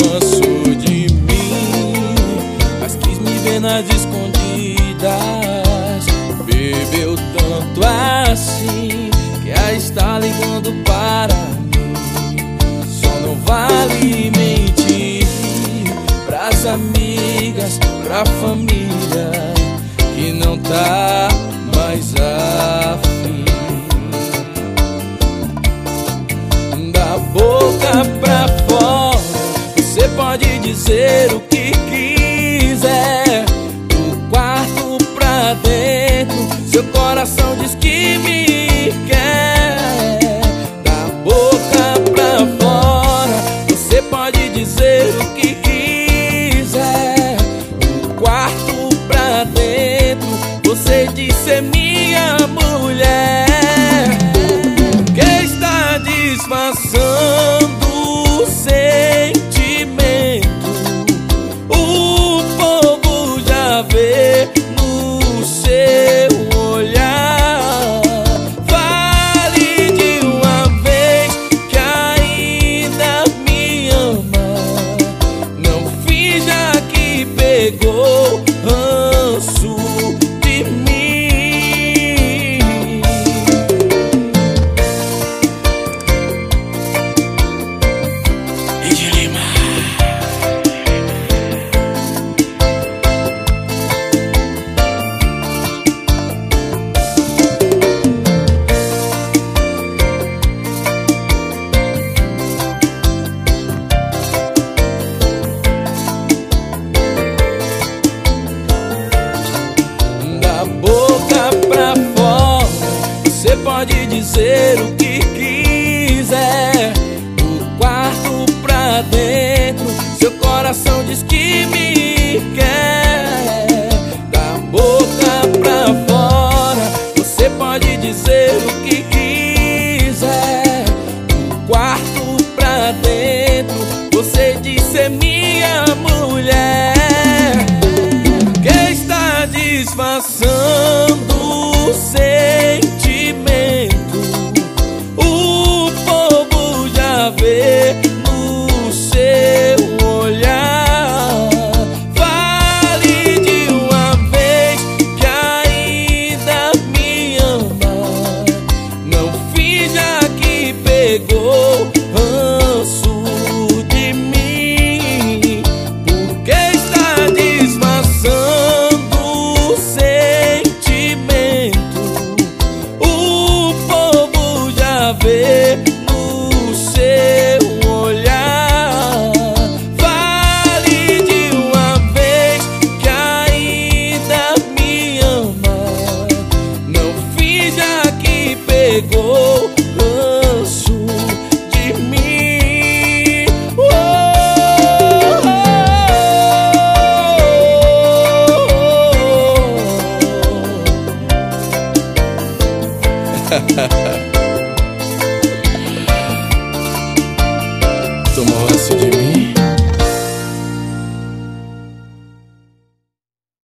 avançou de mim, mas quis me ver nas escondidas. Bebeu tanto assim que a está ligando para mim. Só não vale mentir pras amigas, pra família. Pode dizer o que quiser. Do quarto pra dentro, seu coração diz que me quer. Da boca pra fora, você pode dizer o que quiser. Do quarto pra dentro, você diz ser minha mulher. Que está disfarçando pode dizer o que quiser. Do quarto pra dentro, seu coração diz que me quer. Da boca pra fora, você pode dizer o que quiser. Do quarto pra dentro, você diz ser minha mulher que está disfarçando 哈 哈